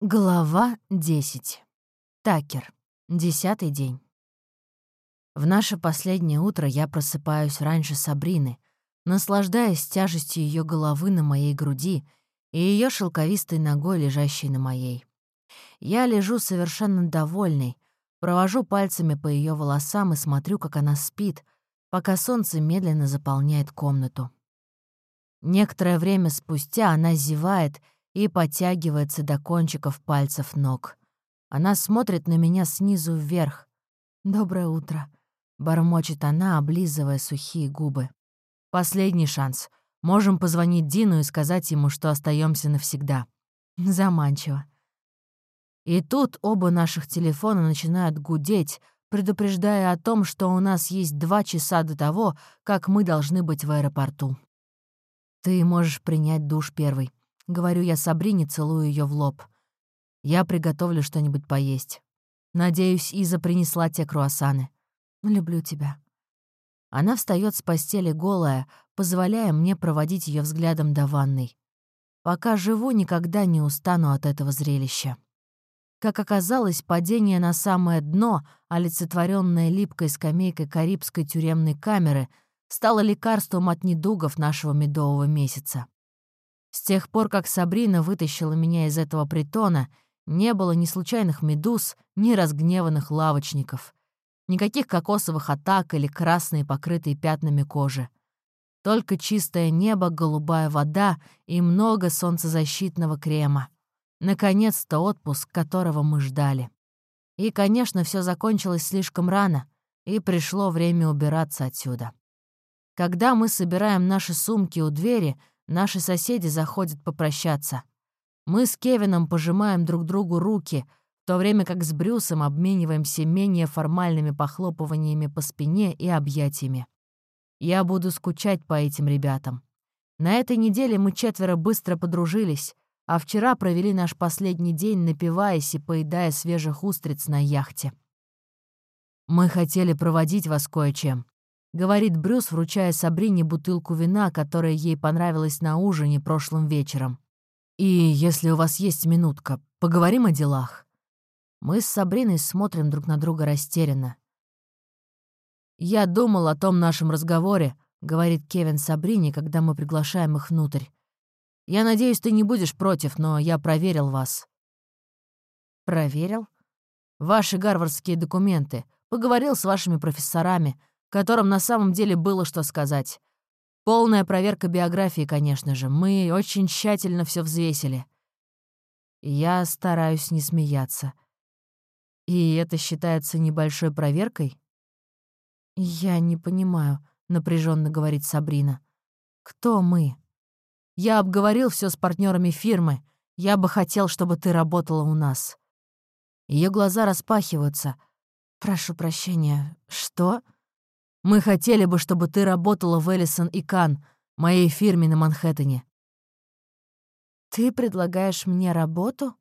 Глава 10. Такер. Десятый день. В наше последнее утро я просыпаюсь раньше Сабрины, наслаждаясь тяжестью ее головы на моей груди и ее шелковистой ногой, лежащей на моей. Я лежу совершенно довольный, провожу пальцами по ее волосам и смотрю, как она спит, пока солнце медленно заполняет комнату. Некоторое время спустя она зевает — и подтягивается до кончиков пальцев ног. Она смотрит на меня снизу вверх. «Доброе утро», — бормочет она, облизывая сухие губы. «Последний шанс. Можем позвонить Дину и сказать ему, что остаемся навсегда». Заманчиво. И тут оба наших телефона начинают гудеть, предупреждая о том, что у нас есть два часа до того, как мы должны быть в аэропорту. Ты можешь принять душ первый. — говорю я Сабрине, целую ее в лоб. «Я приготовлю что-нибудь поесть. Надеюсь, Иза принесла те круассаны. Люблю тебя». Она встает с постели голая, позволяя мне проводить ее взглядом до ванной. Пока живу, никогда не устану от этого зрелища. Как оказалось, падение на самое дно, олицетворенное липкой скамейкой карибской тюремной камеры, стало лекарством от недугов нашего медового месяца. С тех пор, как Сабрина вытащила меня из этого притона, не было ни случайных медуз, ни разгневанных лавочников. Никаких кокосовых атак или красные, покрытые пятнами кожи. Только чистое небо, голубая вода и много солнцезащитного крема. Наконец-то отпуск, которого мы ждали. И, конечно, все закончилось слишком рано, и пришло время убираться отсюда. Когда мы собираем наши сумки у двери, Наши соседи заходят попрощаться. Мы с Кевином пожимаем друг другу руки, в то время как с Брюсом обмениваемся менее формальными похлопываниями по спине и объятиями. Я буду скучать по этим ребятам. На этой неделе мы четверо быстро подружились, а вчера провели наш последний день, напиваясь и поедая свежих устриц на яхте. Мы хотели проводить вас кое-чем. — говорит Брюс, вручая Сабрине бутылку вина, которая ей понравилась на ужине прошлым вечером. «И если у вас есть минутка, поговорим о делах». Мы с Сабриной смотрим друг на друга растерянно. «Я думал о том нашем разговоре», — говорит Кевин Сабрине, когда мы приглашаем их внутрь. «Я надеюсь, ты не будешь против, но я проверил вас». «Проверил?» «Ваши гарвардские документы. Поговорил с вашими профессорами которым на самом деле было что сказать. Полная проверка биографии, конечно же. Мы очень тщательно все взвесили. Я стараюсь не смеяться. И это считается небольшой проверкой? Я не понимаю, напряженно говорит Сабрина. Кто мы? Я обговорил все с партнерами фирмы. Я бы хотел, чтобы ты работала у нас. Ее глаза распахиваются. Прошу прощения. Что? Мы хотели бы, чтобы ты работала в Эллисон и Кан, моей фирме на Манхэттене». «Ты предлагаешь мне работу?»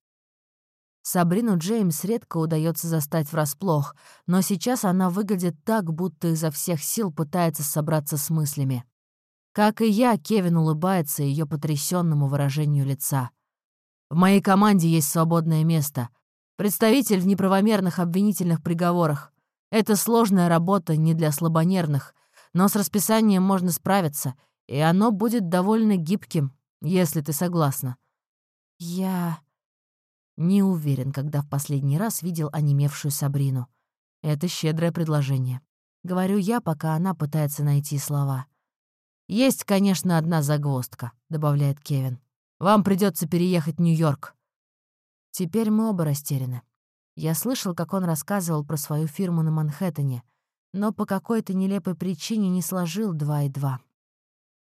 Сабрину Джеймс редко удается застать врасплох, но сейчас она выглядит так, будто изо всех сил пытается собраться с мыслями. Как и я, Кевин улыбается ее потрясенному выражению лица. «В моей команде есть свободное место. Представитель в неправомерных обвинительных приговорах. Это сложная работа не для слабонервных, но с расписанием можно справиться, и оно будет довольно гибким, если ты согласна. Я не уверен, когда в последний раз видел онемевшую Сабрину. Это щедрое предложение. Говорю я, пока она пытается найти слова. «Есть, конечно, одна загвоздка», — добавляет Кевин. «Вам придется переехать в Нью-Йорк». Теперь мы оба растеряны. Я слышал, как он рассказывал про свою фирму на Манхэттене, но по какой-то нелепой причине не сложил два и два.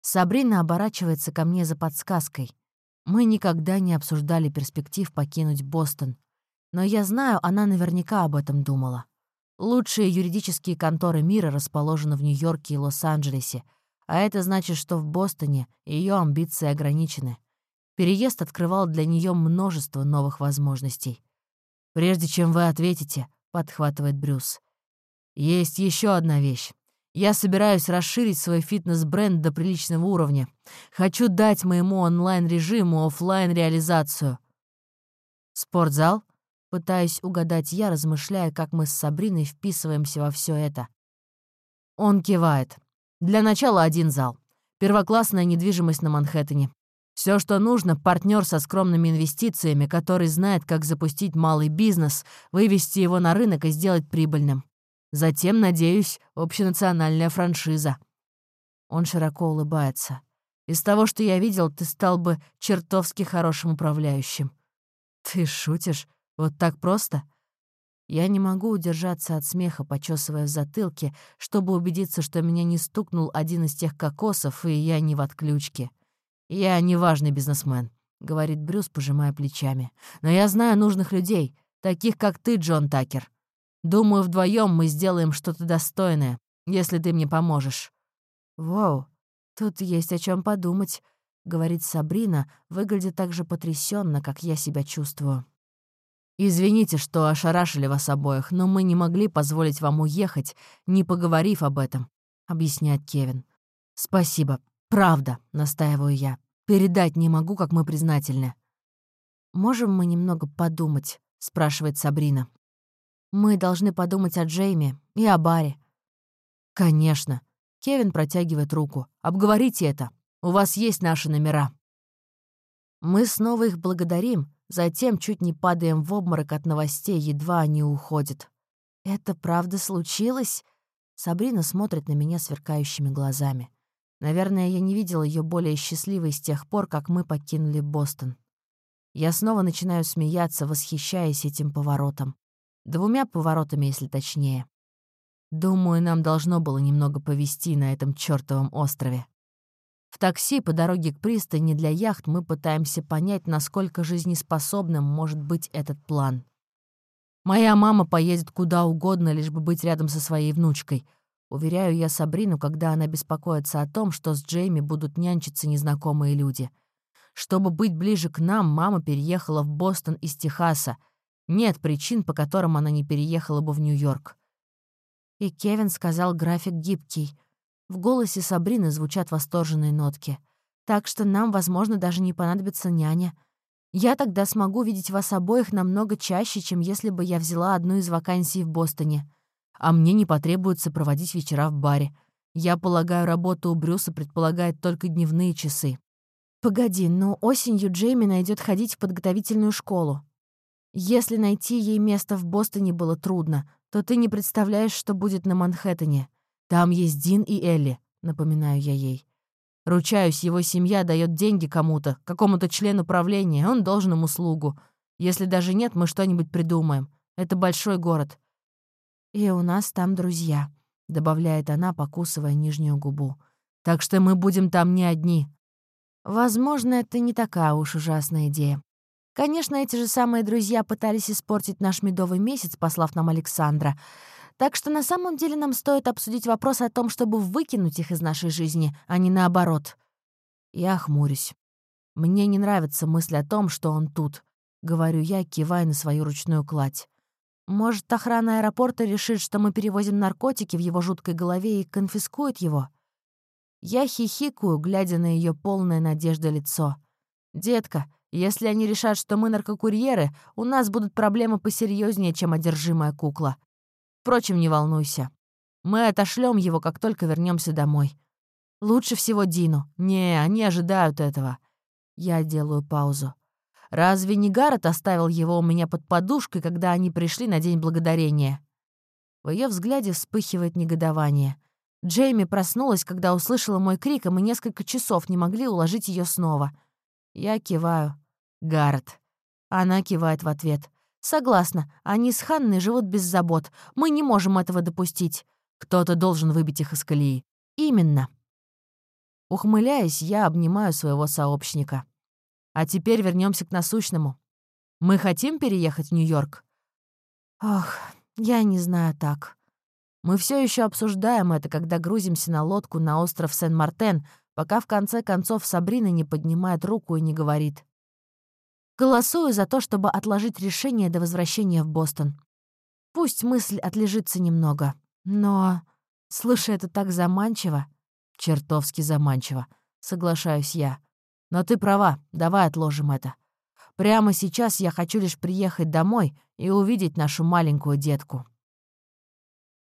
Сабрина оборачивается ко мне за подсказкой. Мы никогда не обсуждали перспектив покинуть Бостон, но я знаю, она наверняка об этом думала. Лучшие юридические конторы мира расположены в Нью-Йорке и Лос-Анджелесе, а это значит, что в Бостоне ее амбиции ограничены. Переезд открывал для нее множество новых возможностей. «Прежде чем вы ответите», — подхватывает Брюс. «Есть еще одна вещь. Я собираюсь расширить свой фитнес-бренд до приличного уровня. Хочу дать моему онлайн-режиму офлайн реализацию «Спортзал?» Пытаюсь угадать я, размышляя, как мы с Сабриной вписываемся во все это. Он кивает. Для начала один зал. Первоклассная недвижимость на Манхэттене. Все, что нужно, партнер со скромными инвестициями, который знает, как запустить малый бизнес, вывести его на рынок и сделать прибыльным. Затем, надеюсь, общенациональная франшиза. Он широко улыбается. Из того, что я видел, ты стал бы чертовски хорошим управляющим. Ты шутишь? Вот так просто? Я не могу удержаться от смеха, почесывая в затылке, чтобы убедиться, что меня не стукнул один из тех кокосов, и я не в отключке. «Я неважный бизнесмен», — говорит Брюс, пожимая плечами. «Но я знаю нужных людей, таких как ты, Джон Такер. Думаю, вдвоем мы сделаем что-то достойное, если ты мне поможешь». «Вау, тут есть о чем подумать», — говорит Сабрина, выглядит так же потрясенно, как я себя чувствую. «Извините, что ошарашили вас обоих, но мы не могли позволить вам уехать, не поговорив об этом», — объясняет Кевин. «Спасибо. Правда», — настаиваю я. «Передать не могу, как мы признательны». «Можем мы немного подумать?» — спрашивает Сабрина. «Мы должны подумать о Джейме и о Баре». «Конечно». Кевин протягивает руку. «Обговорите это. У вас есть наши номера». Мы снова их благодарим, Затем чуть не падаем в обморок от новостей, едва они уходят. «Это правда случилось?» Сабрина смотрит на меня сверкающими глазами. Наверное, я не видела ее более счастливой с тех пор, как мы покинули Бостон. Я снова начинаю смеяться, восхищаясь этим поворотом. Двумя поворотами, если точнее. Думаю, нам должно было немного повести на этом чёртовом острове. В такси по дороге к пристани для яхт мы пытаемся понять, насколько жизнеспособным может быть этот план. Моя мама поедет куда угодно, лишь бы быть рядом со своей внучкой. Уверяю я Сабрину, когда она беспокоится о том, что с Джейми будут нянчиться незнакомые люди. Чтобы быть ближе к нам, мама переехала в Бостон из Техаса. Нет причин, по которым она не переехала бы в Нью-Йорк. И Кевин сказал, график гибкий — в голосе Сабрины звучат восторженные нотки. «Так что нам, возможно, даже не понадобится няня. Я тогда смогу видеть вас обоих намного чаще, чем если бы я взяла одну из вакансий в Бостоне. А мне не потребуется проводить вечера в баре. Я полагаю, работа у Брюса предполагает только дневные часы». «Погоди, но осенью Джейми найдет ходить в подготовительную школу. Если найти ей место в Бостоне было трудно, то ты не представляешь, что будет на Манхэттене. «Там есть Дин и Элли», — напоминаю я ей. Ручаюсь, его семья дает деньги кому-то, какому-то члену правления, он должен им услугу. Если даже нет, мы что-нибудь придумаем. Это большой город. И у нас там друзья, — добавляет она, покусывая нижнюю губу. Так что мы будем там не одни. Возможно, это не такая уж ужасная идея. Конечно, эти же самые друзья пытались испортить наш медовый месяц, послав нам Александра. Так что на самом деле нам стоит обсудить вопрос о том, чтобы выкинуть их из нашей жизни, а не наоборот. Я хмурюсь. Мне не нравится мысль о том, что он тут. Говорю я, кивая на свою ручную кладь. Может, охрана аэропорта решит, что мы перевозим наркотики в его жуткой голове и конфискует его? Я хихикаю, глядя на ее полное надежда лицо. «Детка, если они решат, что мы наркокурьеры, у нас будут проблемы посерьезнее, чем одержимая кукла. Впрочем, не волнуйся. Мы отошлем его, как только вернемся домой. Лучше всего Дину. Не, они ожидают этого. Я делаю паузу. Разве не Гаррет оставил его у меня под подушкой, когда они пришли на День Благодарения? В ее взгляде вспыхивает негодование. Джейми проснулась, когда услышала мой крик, и мы несколько часов не могли уложить ее снова. Я киваю. Гаррет. Она кивает в ответ. «Согласна. Они с Ханной живут без забот. Мы не можем этого допустить. Кто-то должен выбить их из колеи». «Именно». Ухмыляясь, я обнимаю своего сообщника. А теперь вернемся к насущному. Мы хотим переехать в Нью-Йорк? Ох, я не знаю так. Мы все еще обсуждаем это, когда грузимся на лодку на остров Сен-Мартен, пока в конце концов Сабрина не поднимает руку и не говорит. Голосую за то, чтобы отложить решение до возвращения в Бостон. Пусть мысль отлежится немного, но... Слушай, это так заманчиво. Чертовски заманчиво, соглашаюсь я. Но ты права, давай отложим это. Прямо сейчас я хочу лишь приехать домой и увидеть нашу маленькую детку.